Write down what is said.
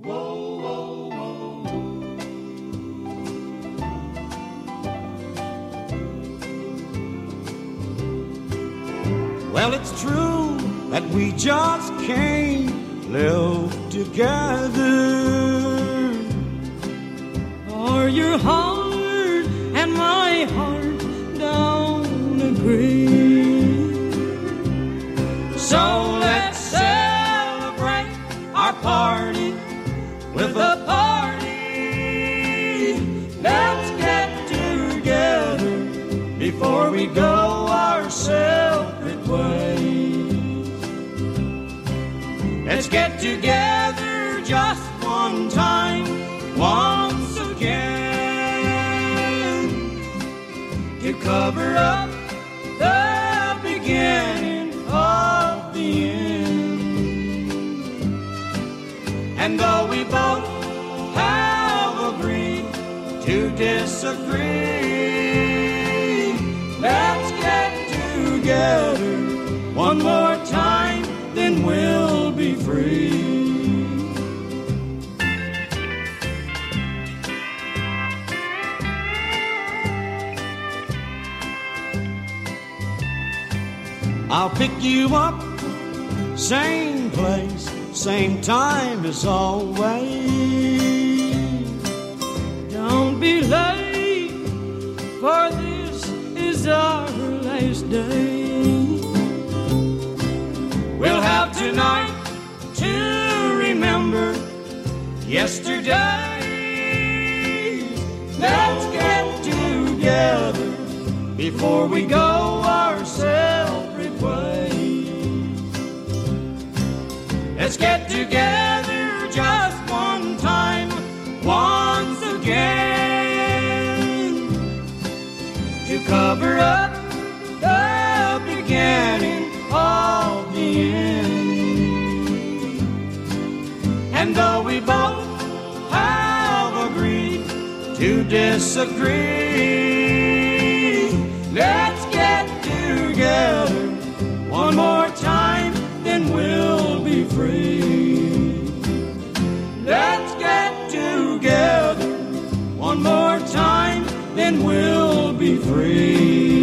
Well, it's true that we just can't live together. Or your heart and my heart don't agree. So let's celebrate our party with a party. Let's get together before we go our separate ways. Let's get together just one time, once again, to cover up And though we both have agreed to disagree, let's get together one more time, then we'll be free. I'll pick you up, same place, same time as always. Don't be late, for this is our last day. We'll have tonight to remember yesterday. Let's get together before we go Let's get together just one time, once again, to cover up the beginning of the end. And though we both have agreed to disagree, free. Let's get together one more time, then we'll be free.